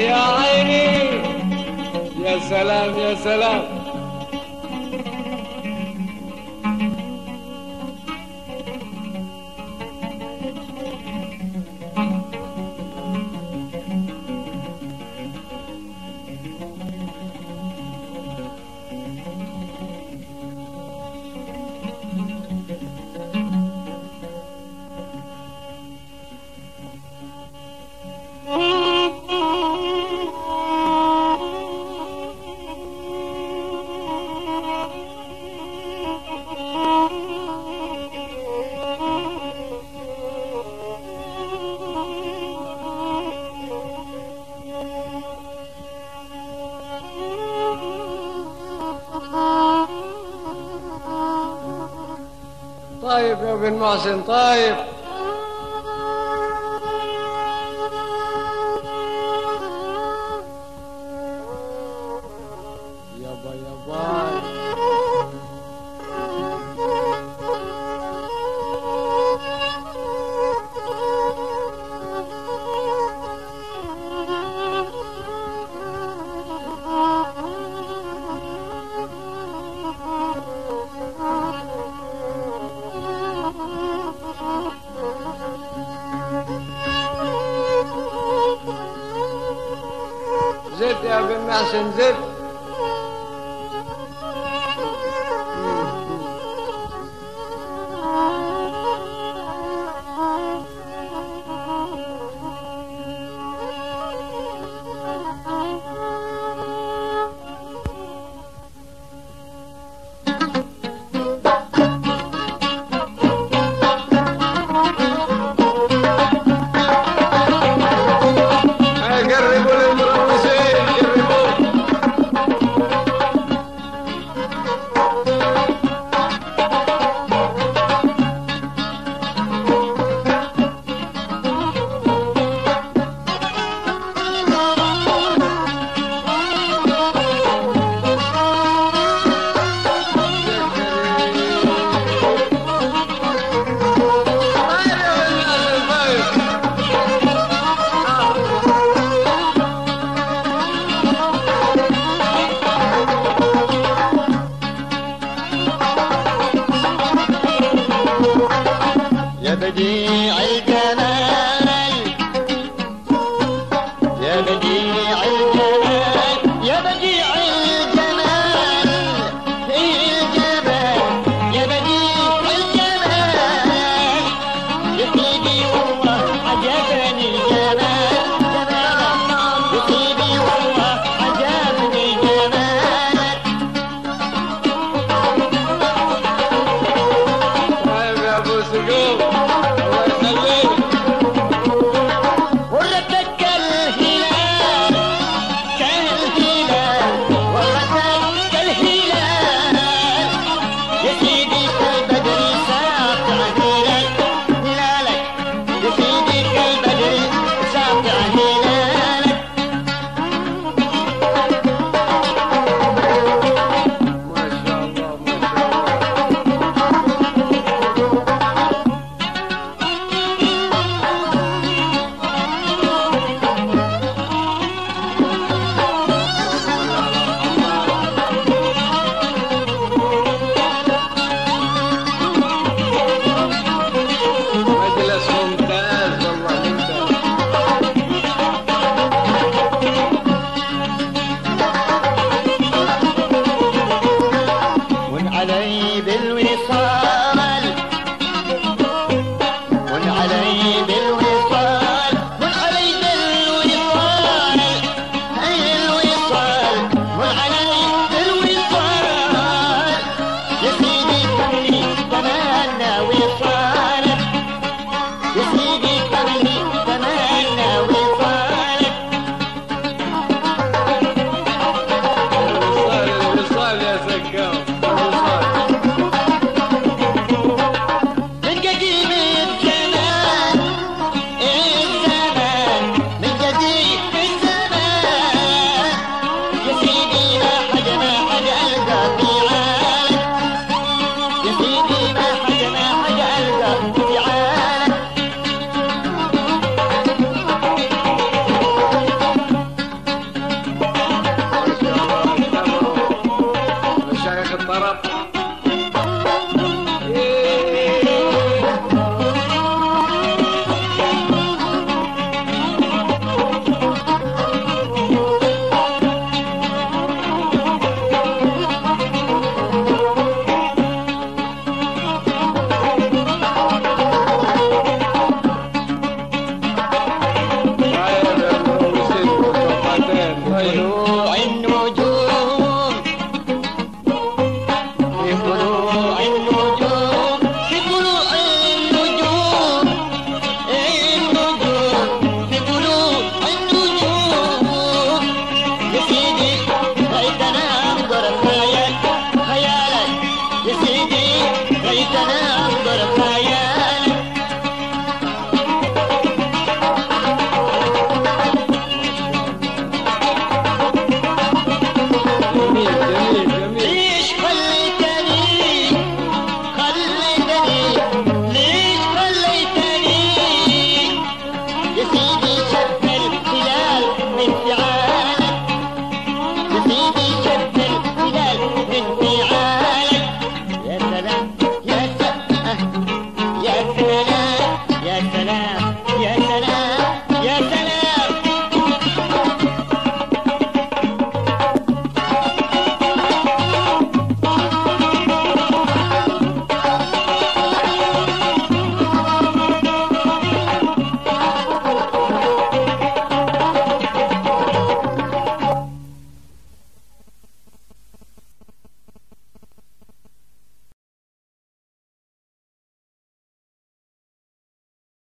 يا عيني يا سلام يا سلام طيب يا ابن محسن طيب. I've been messenger. بديع الجمال يا بديع الجمال يا بديع الجمال علي بالوصال قل علي بالوصال أي الوصال قل علي بالوصال يا سيدي كوني تمنى وصالك يا سيدي